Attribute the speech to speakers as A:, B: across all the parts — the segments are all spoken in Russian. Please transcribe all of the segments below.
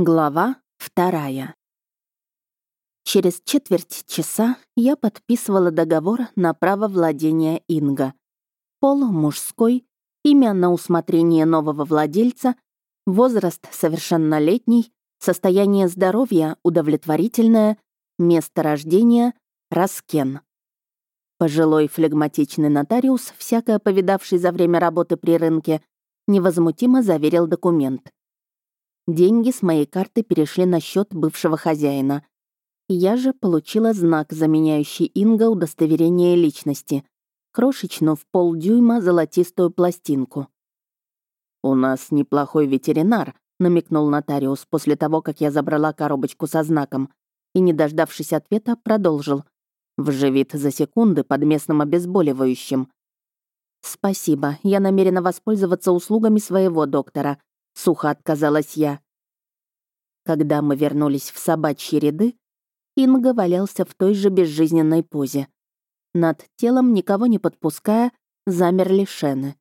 A: Глава вторая. Через четверть часа я подписывала договор на право владения Инга. Пол мужской, имя на усмотрение нового владельца, возраст совершеннолетний, состояние здоровья удовлетворительное, место рождения — Раскен. Пожилой флегматичный нотариус, всякое повидавший за время работы при рынке, невозмутимо заверил документ — Деньги с моей карты перешли на счет бывшего хозяина. Я же получила знак, заменяющий Инга удостоверение личности. Крошечную в полдюйма золотистую пластинку. «У нас неплохой ветеринар», — намекнул нотариус после того, как я забрала коробочку со знаком, и, не дождавшись ответа, продолжил. Вживит за секунды под местным обезболивающим. «Спасибо, я намерена воспользоваться услугами своего доктора», сухо отказалась я. Когда мы вернулись в собачьи ряды, Инга валялся в той же безжизненной позе. Над телом, никого не подпуская, замерли шены.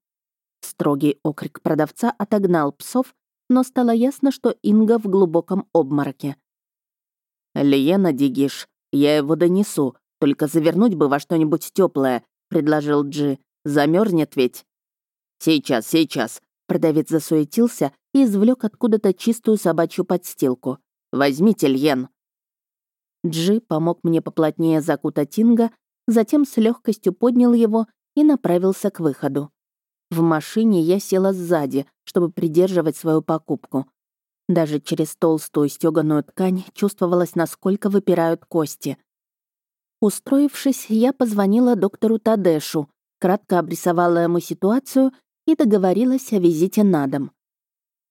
A: Строгий окрик продавца отогнал псов, но стало ясно, что Инга в глубоком обмороке. «Лиена Дигиш, я его донесу, только завернуть бы во что-нибудь теплое, предложил Джи. Замерзнет ведь?» «Сейчас, сейчас», Продавец засуетился и извлек откуда-то чистую собачью подстилку. «Возьмите, Льен!» Джи помог мне поплотнее закутать Инга, затем с легкостью поднял его и направился к выходу. В машине я села сзади, чтобы придерживать свою покупку. Даже через толстую стёганую ткань чувствовалось, насколько выпирают кости. Устроившись, я позвонила доктору Тадешу, кратко обрисовала ему ситуацию и договорилась о визите на дом.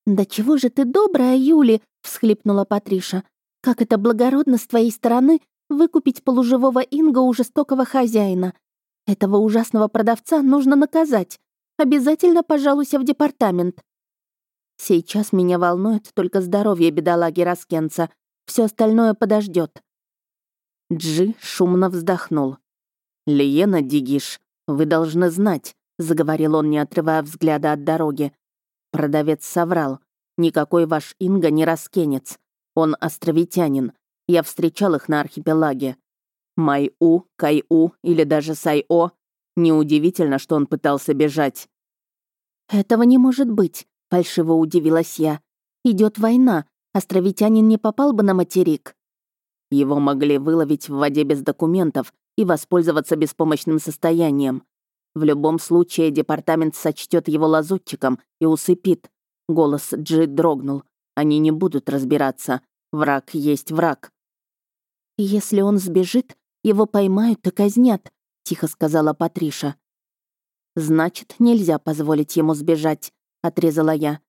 A: «Да чего же ты добрая, Юли!» — всхлипнула Патриша. «Как это благородно с твоей стороны выкупить полуживого Инга у жестокого хозяина. Этого ужасного продавца нужно наказать. Обязательно пожалуйся в департамент». Сейчас меня волнует только здоровье бедолаги Раскенца. Все остальное подождет. Джи шумно вздохнул. «Лиена Дигиш, вы должны знать, — заговорил он, не отрывая взгляда от дороги. Продавец соврал. «Никакой ваш Инга не раскенец. Он островитянин. Я встречал их на архипелаге. Май-У, Кай-У или даже Сай-О. Неудивительно, что он пытался бежать». «Этого не может быть», — фальшиво удивилась я. Идет война. Островитянин не попал бы на материк». Его могли выловить в воде без документов и воспользоваться беспомощным состоянием. В любом случае департамент сочтет его лазутчиком и усыпит. Голос Джи дрогнул. Они не будут разбираться. Враг есть враг. «Если он сбежит, его поймают и казнят», — тихо сказала Патриша. «Значит, нельзя позволить ему сбежать», — отрезала я.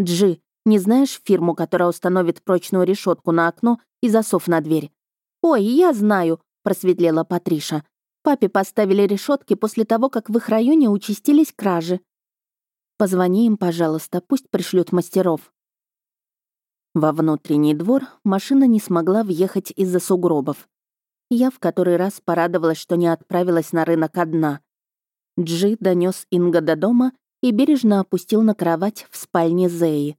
A: «Джи, не знаешь фирму, которая установит прочную решетку на окно и засов на дверь?» «Ой, я знаю», — просветлела Патриша. Папе поставили решетки после того, как в их районе участились кражи. Позвони им, пожалуйста, пусть пришлют мастеров. Во внутренний двор машина не смогла въехать из-за сугробов. Я в который раз порадовалась, что не отправилась на рынок одна. Джи донес Инга до дома и бережно опустил на кровать в спальне Зеи.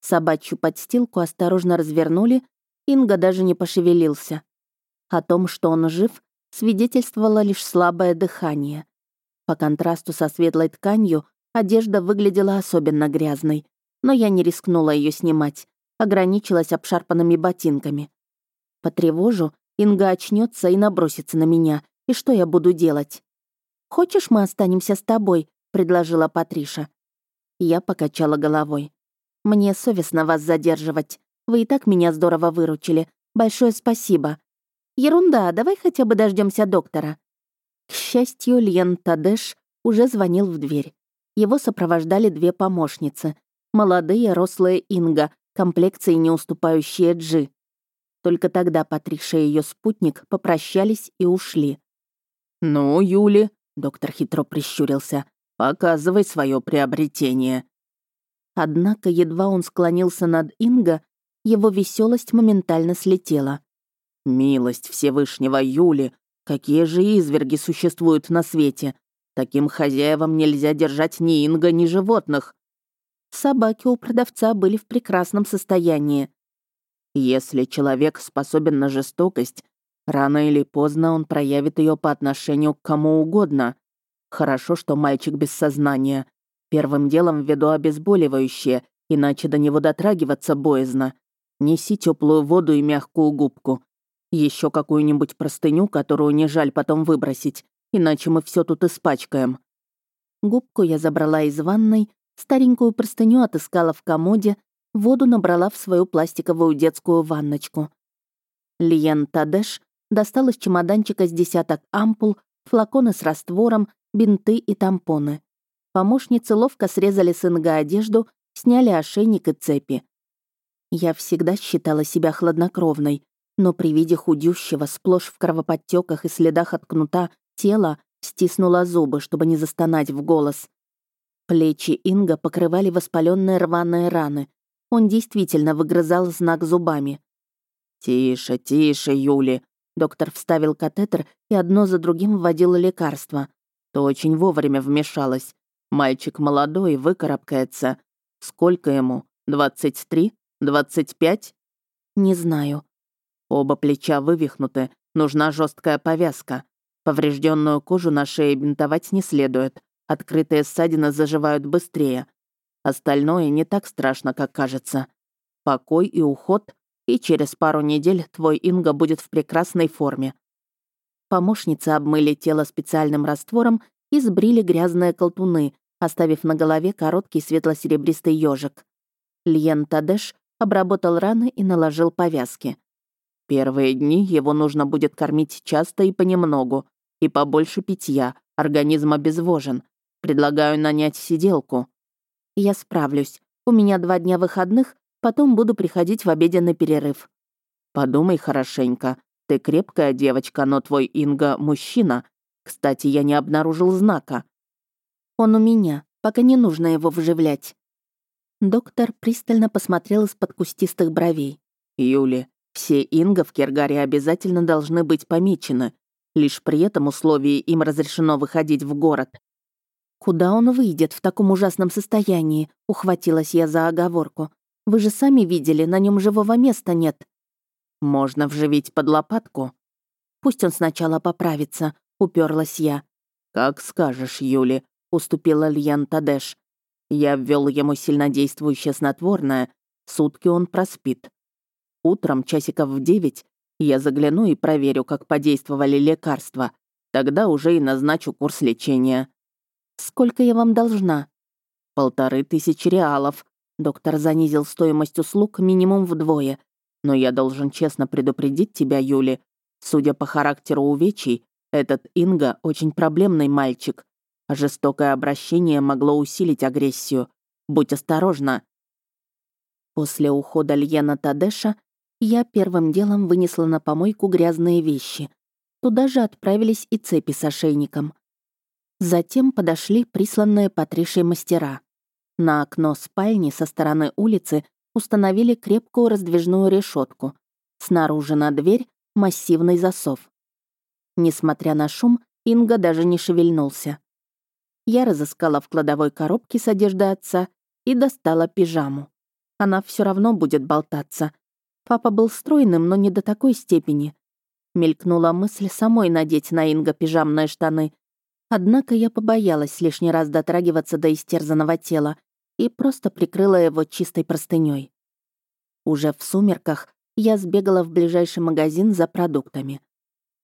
A: Собачью подстилку осторожно развернули, Инга даже не пошевелился. О том, что он жив, свидетельствовало лишь слабое дыхание. По контрасту со светлой тканью одежда выглядела особенно грязной, но я не рискнула ее снимать, ограничилась обшарпанными ботинками. Потревожу, Инга очнется и набросится на меня, и что я буду делать? «Хочешь, мы останемся с тобой?» — предложила Патриша. Я покачала головой. «Мне совестно вас задерживать. Вы и так меня здорово выручили. Большое спасибо. Ерунда, давай хотя бы дождемся доктора. К счастью, Льен Тадеш уже звонил в дверь. Его сопровождали две помощницы. Молодые, рослые Инга, комплекции не уступающие Джи. Только тогда Патриша и ее спутник попрощались и ушли. «Ну, Юли», — доктор хитро прищурился, — «показывай свое приобретение». Однако едва он склонился над Инга, его веселость моментально слетела. Милость Всевышнего Юли, какие же изверги существуют на свете? Таким хозяевам нельзя держать ни инга, ни животных. Собаки у продавца были в прекрасном состоянии.
B: Если человек способен на жестокость, рано или поздно он проявит ее по отношению к кому угодно. Хорошо, что мальчик без сознания. Первым делом введу обезболивающее, иначе до него дотрагиваться боязно. Неси теплую воду и мягкую губку. Еще какую-нибудь простыню, которую не жаль потом выбросить, иначе мы все тут испачкаем.
A: Губку я забрала из ванной, старенькую простыню отыскала в комоде, воду набрала в свою пластиковую детскую ванночку. Лиен Тадеш достал из чемоданчика с десяток ампул, флаконы с раствором, бинты и тампоны. Помощницы ловко срезали с Инга одежду, сняли ошейник и цепи. Я всегда считала себя хладнокровной, но при виде худющего, сплошь в кровоподтеках и следах от кнута, тела стиснула зубы, чтобы не застонать в голос. Плечи Инга покрывали воспаленные рваные раны. Он действительно выгрызал знак зубами.
B: «Тише, тише, Юли!» Доктор вставил катетер и одно за другим вводил лекарства. То очень вовремя вмешалась. Мальчик молодой, выкарабкается. Сколько ему? Двадцать три? Двадцать пять?
A: Не знаю.
B: Оба плеча вывихнуты, нужна жесткая повязка. Поврежденную кожу на шее бинтовать не следует. Открытые ссадины заживают быстрее. Остальное не так страшно, как кажется. Покой и уход, и через пару недель твой Инга будет в прекрасной форме.
A: Помощницы обмыли тело специальным раствором и сбрили грязные колтуны, оставив на голове короткий светло-серебристый ежик. Льен Тадеш обработал раны и наложил повязки.
B: Первые дни его нужно будет кормить часто и понемногу, и побольше питья, организм обезвожен. Предлагаю нанять сиделку».
A: «Я справлюсь. У меня два дня выходных, потом буду приходить в обеденный перерыв».
B: «Подумай хорошенько. Ты крепкая девочка, но твой Инга — мужчина. Кстати, я не обнаружил знака».
A: «Он у меня, пока не нужно его вживлять». Доктор пристально посмотрел из-под кустистых бровей.
B: «Юли, все Инга в Кергаре обязательно должны быть помечены. Лишь при этом условии им разрешено выходить в город.
A: «Куда он выйдет в таком ужасном состоянии?» — ухватилась я за оговорку. «Вы же сами видели, на нем живого места нет».
B: «Можно вживить под лопатку».
A: «Пусть он сначала поправится», — уперлась я.
B: «Как скажешь, Юли», — уступила Льян Тадеш. «Я ввел ему сильнодействующее снотворное. Сутки он проспит. Утром, часиков в девять, я загляну и проверю, как подействовали лекарства. Тогда уже и назначу курс лечения».
A: «Сколько я вам должна?»
B: «Полторы тысячи реалов». Доктор занизил стоимость услуг минимум вдвое. «Но я должен честно предупредить тебя, Юли. Судя по характеру увечий, этот Инга очень проблемный мальчик. Жестокое обращение могло усилить агрессию. Будь осторожна».
A: После ухода Льена Тадеша я первым делом вынесла на помойку грязные вещи. Туда же отправились и цепи с ошейником. Затем подошли присланные Патришей мастера. На окно спальни со стороны улицы установили крепкую раздвижную решетку. Снаружи на дверь массивный засов. Несмотря на шум, Инга даже не шевельнулся. Я разыскала в кладовой коробке с одеждой отца и достала пижаму. Она все равно будет болтаться. Папа был стройным, но не до такой степени. Мелькнула мысль самой надеть на Инга пижамные штаны, Однако я побоялась лишний раз дотрагиваться до истерзанного тела и просто прикрыла его чистой простыней. Уже в сумерках я сбегала в ближайший магазин за продуктами.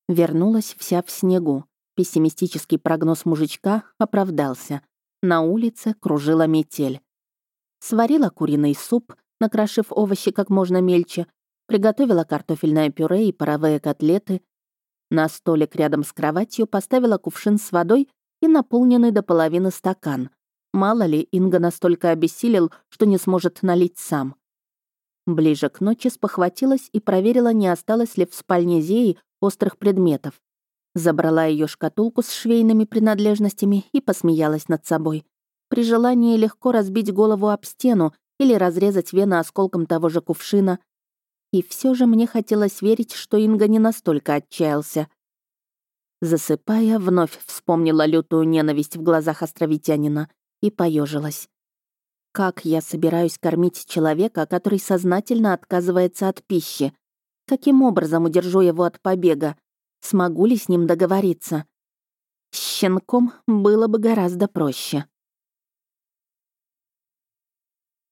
A: Вернулась вся в снегу. Пессимистический прогноз мужичка оправдался. На улице кружила метель. Сварила куриный суп, накрошив овощи как можно мельче, приготовила картофельное пюре и паровые котлеты, на столик рядом с кроватью поставила кувшин с водой и наполненный до половины стакан. Мало ли, Инга настолько обессилел, что не сможет налить сам. Ближе к ночи спохватилась и проверила, не осталось ли в спальне Зеи острых предметов. Забрала ее шкатулку с швейными принадлежностями и посмеялась над собой. При желании легко разбить голову об стену или разрезать вены осколком того же кувшина, и все же мне хотелось верить, что Инга не настолько отчаялся. Засыпая, вновь вспомнила лютую ненависть в глазах островитянина и поежилась. Как я собираюсь кормить человека, который сознательно отказывается от пищи? Каким образом удержу его от побега? Смогу ли с ним договориться? С щенком было бы гораздо проще.